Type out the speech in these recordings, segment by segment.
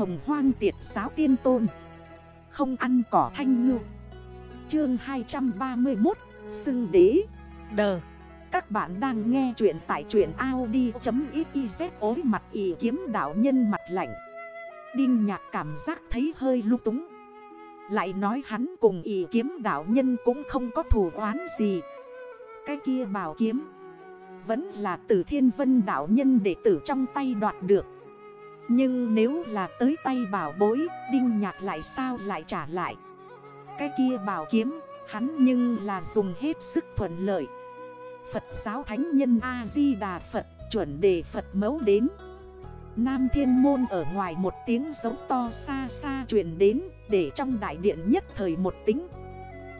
hồng hoang tiệt giáo tiên tôn. Không ăn cỏ thanh ngư. Chương 231 sưng đế. Đờ. Các bạn đang nghe chuyện tại chuyện Audi.xyz ối mặt ý kiếm đảo nhân mặt lạnh. Đinh nhạc cảm giác thấy hơi lúc túng. Lại nói hắn cùng ý kiếm đảo nhân cũng không có thù oán gì. Cái kia bảo kiếm Vẫn là từ thiên vân đảo nhân đệ tử trong tay đoạt được. Nhưng nếu là tới tay bảo bối Đinh nhạc lại sao lại trả lại? Cái kia bảo kiếm Hắn nhưng là dùng hết sức thuận lợi. Phật giáo thánh nhân A-di-đà Phật chuẩn đề Phật mẫu đến. Nam thiên môn ở ngoài một tiếng giống to xa xa truyền đến Để trong đại điện nhất thời một tính.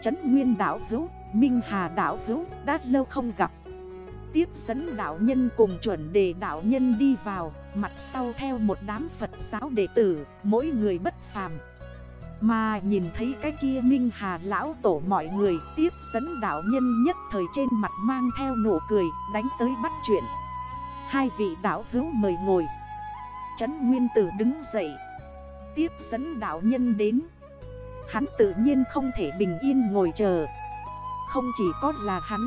Trấn nguyên đảo hữu, Minh Hà đảo hữu đã lâu không gặp. Tiếp dẫn đạo nhân cùng chuẩn đề đạo nhân đi vào, Mặt sau theo một đám Phật giáo đệ tử, Mỗi người bất phàm. Mà nhìn thấy cái kia Minh Hà lão tổ mọi người Tiếp dẫn đạo nhân nhất thời trên mặt mang theo nụ cười, Đánh tới bắt chuyện. Hai vị đạo hữu mời ngồi. Trấn Nguyên Tử đứng dậy. Tiếp dẫn đạo nhân đến. Hắn tự nhiên không thể bình yên ngồi chờ. Không chỉ có là hắn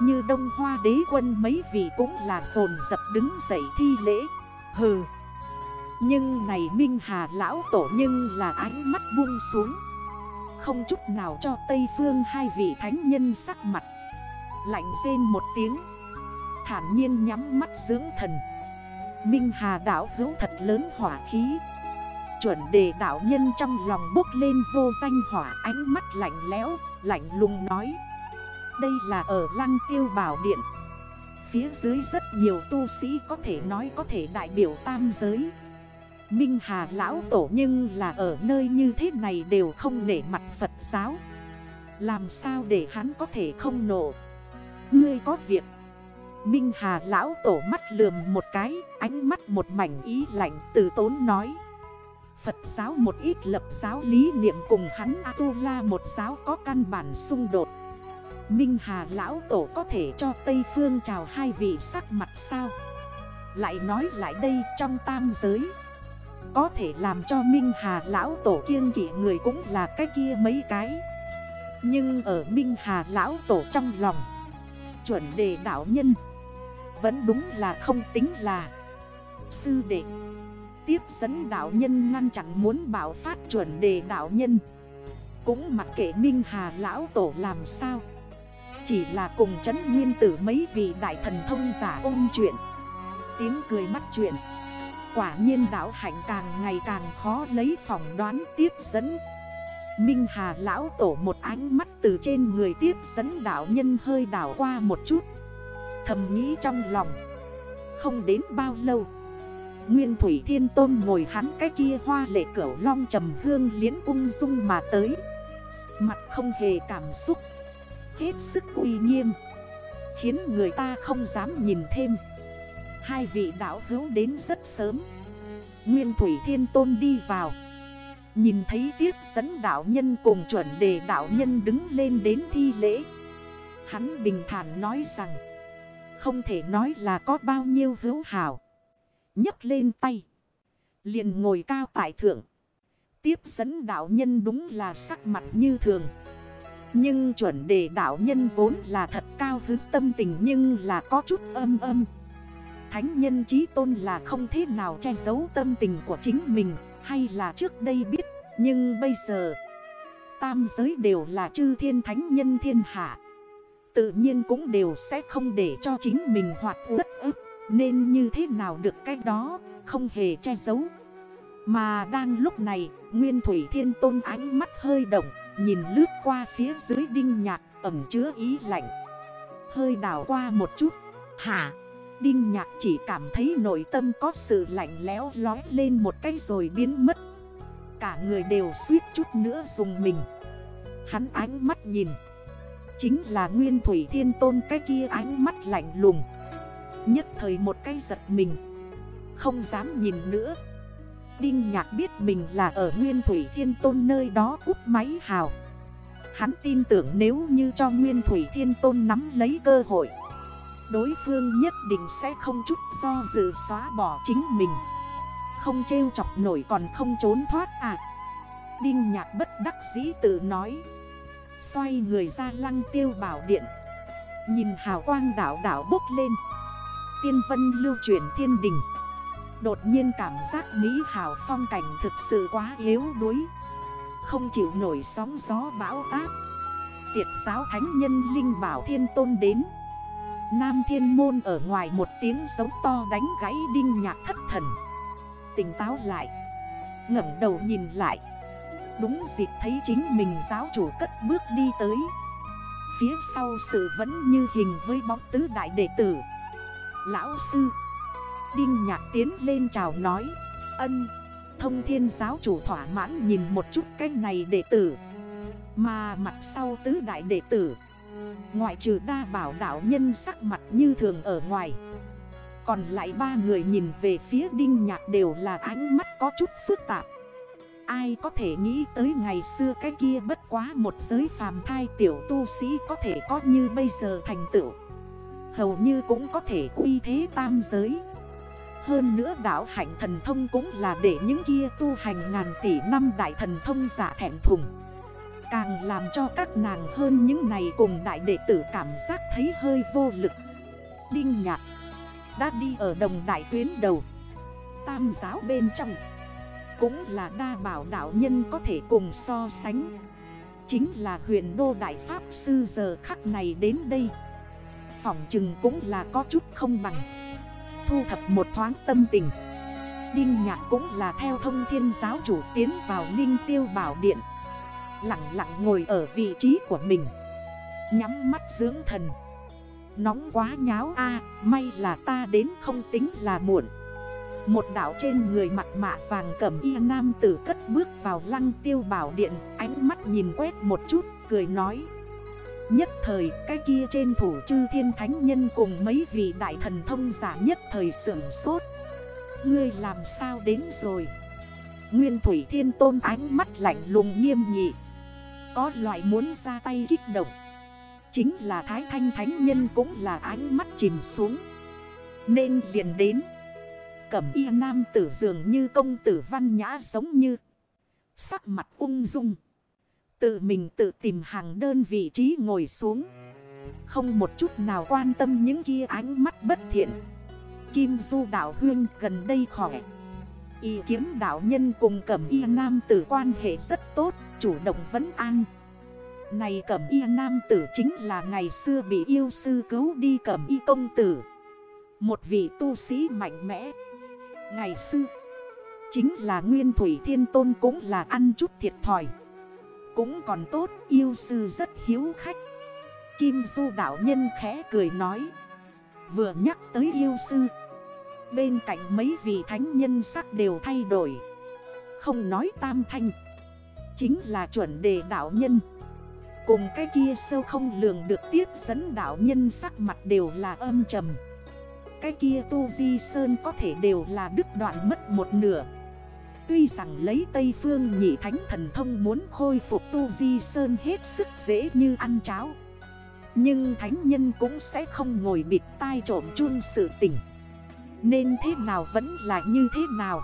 như Đông Hoa đế quân mấy vị cũng là dồn dập đứng dậy thi lễ. Hừ. Nhưng này Minh Hà lão tổ nhưng là ánh mắt buông xuống. Không chút nào cho Tây Phương hai vị thánh nhân sắc mặt. Lạnh rên một tiếng. Thản nhiên nhắm mắt dưỡng thần. Minh Hà đảo hữu thật lớn hỏa khí. Chuẩn đề đảo nhân trong lòng bốc lên vô danh hỏa ánh mắt lạnh lẽo, lạnh lùng nói. Đây là ở lăng tiêu bảo điện. Phía dưới rất nhiều tu sĩ có thể nói có thể đại biểu tam giới. Minh Hà lão tổ nhưng là ở nơi như thế này đều không nể mặt Phật giáo. Làm sao để hắn có thể không nổ Ngươi có việc. Minh Hà lão tổ mắt lườm một cái, Ánh mắt một mảnh ý lạnh từ tốn nói. Phật giáo một ít lập giáo lý niệm cùng hắn A-tu-la một giáo có căn bản xung đột. Minh Hà lão tổ có thể cho Tây Phương chào hai vị sắc mặt sao? Lại nói lại đây, trong tam giới, Có thể làm cho Minh Hà lão tổ kiêng kỷ người cũng là cái kia mấy cái. Nhưng ở Minh Hà lão tổ trong lòng, Chuẩn đề đạo nhân Vẫn đúng là không tính là Sư đệ. Tiếp dẫn đạo nhân ngăn chặn muốn bảo phát chuẩn đề đạo nhân. Cũng mặc kệ Minh Hà lão tổ làm sao. Chỉ là cùng chấn nguyên tử mấy vị đại thần thông giả ôn chuyện. Tiếng cười mắt chuyện. Quả nhiên đạo hạnh càng ngày càng khó lấy phỏng đoán tiếp dẫn. Minh Hà lão tổ một ánh mắt từ trên người tiếp dẫn đạo nhân hơi đảo qua một chút. Thầm nghĩ trong lòng. Không đến bao lâu. Nguyên Thủy Thiên Tôn ngồi hắn cái kia hoa lệ cửu long trầm hương liễn ung dung mà tới. Mặt không hề cảm xúc. Hết sức uy nghiêm Khiến người ta không dám nhìn thêm Hai vị đảo hữu đến rất sớm Nguyên Thủy Thiên Tôn đi vào Nhìn thấy tiếp dẫn đảo nhân cùng chuẩn đề đảo nhân đứng lên đến thi lễ Hắn bình thản nói rằng, Không thể nói là có bao nhiêu hữu hảo nhấc lên tay. Liền ngồi cao tại thượng. Tiếp dẫn đạo nhân đúng là sắc mặt như thường. Nhưng chuẩn đề đạo nhân vốn là thật cao hứng tâm tình nhưng là có chút âm âm. Thánh nhân trí tôn là không thế nào che giấu tâm tình của chính mình, hay là trước đây biết. Nhưng bây giờ, tam giới đều là chư thiên thánh nhân thiên hạ. Tự nhiên cũng đều sẽ không để cho chính mình hoạt tất ức. Nên như thế nào được cái đó, Không hề che giấu Mà đang lúc này, Nguyên Thủy Thiên Tôn ánh mắt hơi động Nhìn lướt qua phía dưới đinh nhạc Ẩm chứa ý lạnh. Hơi đảo qua một chút. Hả? Đinh nhạc chỉ cảm thấy nội tâm có sự lạnh lẽo lói lên một cái rồi biến mất. Cả người đều suýt chút nữa dùng mình. Hắn ánh mắt nhìn. Chính là Nguyên Thủy Thiên Tôn cái kia ánh mắt lạnh lùng. Nhất thời một cái giật mình. Không dám nhìn nữa Đinh nhạc biết mình là ở Nguyên Thủy Thiên Tôn nơi đó cút máy hào. Hắn tin tưởng nếu như cho Nguyên Thủy Thiên Tôn nắm lấy cơ hội, Đối phương nhất định sẽ không chút do dự xóa bỏ chính mình. Không trêu chọc nổi còn không trốn thoát à. Đinh nhạc bất đắc dĩ tự nói, Xoay người ra lăng tiêu bảo điện, Nhìn hào quang đảo đảo bốc lên. Tiên vân lưu chuyển thiên đình. Đột nhiên cảm giác Mỹ hảo phong cảnh thực sự quá yếu đuối. Không chịu nổi sóng gió bão táp. Tiệt giáo thánh nhân linh bảo thiên tôn đến. Nam thiên môn ở ngoài một tiếng giống to đánh gãy đinh nhạc thất thần. Tỉnh táo lại. ngẩng đầu nhìn lại. Đúng dịp thấy chính mình giáo chủ cất bước đi tới. Phía sau sự vẫn như hình với bóng tứ đại đệ tử. Lão sư Đinh nhạc tiến lên chào nói, Ân, Thông thiên giáo chủ thỏa mãn nhìn một chút cái này đệ tử. Mà mặt sau tứ đại đệ tử, Ngoại trừ đa bảo đảo nhân sắc mặt như thường ở ngoài, Còn lại ba người nhìn về phía đinh nhạc đều là ánh mắt có chút phức tạp. Ai có thể nghĩ tới ngày xưa cái kia bất quá một giới phàm thai tiểu tu sĩ có thể có như bây giờ thành tựu? Hầu như cũng có thể uy thế tam giới. Hơn nữa đảo hạnh thần thông cũng là để những kia tu hành ngàn tỷ năm đại thần thông giả thẹn thùng. Càng làm cho các nàng hơn những này cùng đại đệ tử cảm giác thấy hơi vô lực. Đinh nhạc Đã đi ở đồng đại tuyến đầu. Tam giáo bên trong Cũng là đa bảo đạo nhân có thể cùng so sánh. Chính là huyền đô đại pháp sư giờ khắc này đến đây. Phỏng chừng cũng là có chút không bằng. Thu thập một thoáng tâm tình. Đinh nhạc cũng là theo thông thiên giáo chủ tiến vào linh tiêu bảo điện. Lặng lặng ngồi ở vị trí của mình. Nhắm mắt dưỡng thần. Nóng quá nháo a, May là ta đến không tính là muộn. Một đảo trên người mặt mạ vàng cầm y nam tử cất bước vào lăng tiêu bảo điện, Ánh mắt nhìn quét một chút, cười nói Nhất thời, cái kia trên thủ chư thiên thánh nhân cùng mấy vị đại thần thông giả nhất thời sưởng sốt. Ngươi làm sao đến rồi? Nguyên thủy thiên tôn ánh mắt lạnh lùng nghiêm nghị. Có loại muốn ra tay kích động. Chính là Thái Thanh Thánh Nhân cũng là ánh mắt chìm xuống. Nên liền đến. Cẩm y nam tử dường như công tử văn nhã giống như. Sắc mặt ung dung. Tự mình tự tìm hàng đơn vị trí ngồi xuống. Không một chút nào quan tâm những kia ánh mắt bất thiện. Kim du đảo huyên gần đây khỏe. Y kiếm đảo nhân cùng cẩm y nam tử quan hệ rất tốt, Chủ động vấn an. Này cẩm y nam tử chính là ngày xưa bị yêu sư cứu đi cẩm y công tử. Một vị tu sĩ mạnh mẽ. Ngày xưa, Chính là nguyên thủy thiên tôn cũng là ăn chút thiệt thòi. Cũng còn tốt, yêu sư rất hiếu khách. Kim du đạo nhân khẽ cười nói. Vừa nhắc tới yêu sư, Bên cạnh mấy vị thánh nhân sắc đều thay đổi. Không nói tam thanh, Chính là chuẩn đề đạo nhân. Cùng cái kia sâu không lường được tiếp dẫn đạo nhân sắc mặt đều là âm trầm. Cái kia tu di sơn có thể đều là đứt đoạn mất một nửa. Tuy rằng lấy Tây Phương nhị thánh thần thông muốn khôi phục tu di sơn hết sức dễ như ăn cháo, Nhưng thánh nhân cũng sẽ không ngồi bịt tai trộm chun sự tình. Nên thế nào vẫn là như thế nào.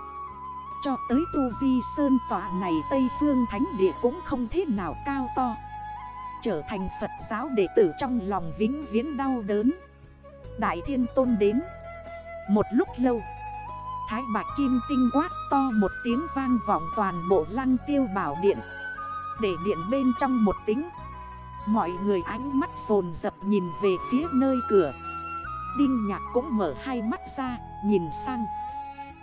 Cho tới Tu Di Sơn tọa này Tây Phương Thánh Địa cũng không thế nào cao to. Trở thành Phật giáo đệ tử trong lòng vĩnh viễn đau đớn. Đại Thiên Tôn đến. Một lúc lâu Thái bạc Kim tinh quát to một tiếng vang vọng toàn bộ lăng tiêu bảo điện. Để điện bên trong một tính, Mọi người ánh mắt sồn dập nhìn về phía nơi cửa. Đinh nhạc cũng mở hai mắt ra, Nhìn sang.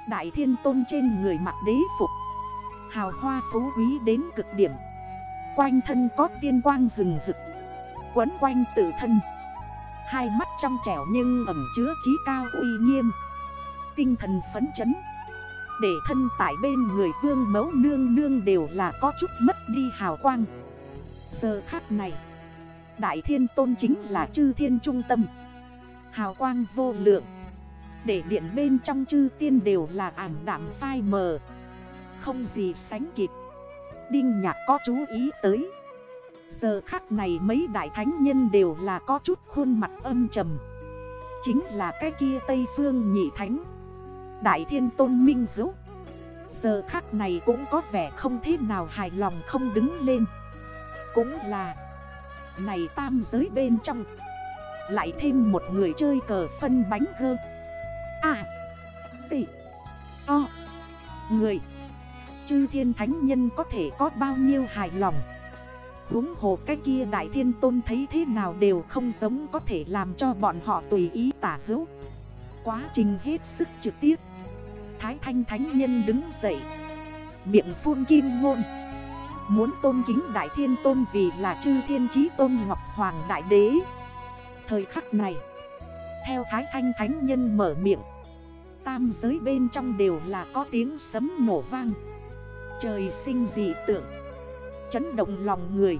Đại thiên tôn trên người mặc đế phục, Hào hoa phú quý đến cực điểm. Quanh thân có tiên quang hừng hực, Quấn quanh tự thân. Hai mắt trong trẻo nhưng ẩm chứa trí cao uy nghiêm. Tinh thần phấn chấn. Để thân tại bên người vương mẫu nương nương đều là có chút mất đi hào quang. Giờ khắc này, Đại thiên tôn chính là chư thiên trung tâm. Hào quang vô lượng. Để điện bên trong chư tiên đều là ảm đạm phai mờ. Không gì sánh kịp. Đinh nhạc có chú ý tới. Giờ khắc này mấy đại thánh nhân đều là có chút khuôn mặt âm trầm. Chính là cái kia Tây Phương nhị thánh. Đại thiên tôn minh hữu. Giờ khắc này cũng có vẻ không thế nào hài lòng không đứng lên. Cũng là, Này tam giới bên trong, Lại thêm một người chơi cờ phân bánh gơ. À Tỷ To Người. Chư thiên thánh nhân có thể có bao nhiêu hài lòng? Húng hồ cái kia đại thiên tôn thấy thế nào đều không giống có thể làm cho bọn họ tùy ý tả hữu. Quá trình hết sức trực tiếp. Thái thanh thánh nhân đứng dậy. Miệng phun kim ngôn. Muốn tôn kính đại thiên tôn vì là chư thiên trí tôn ngọc hoàng đại đế. Thời khắc này, Theo thái thanh thánh nhân mở miệng, Tam giới bên trong đều là có tiếng sấm nổ vang. Trời sinh dị tượng, Chấn động lòng người.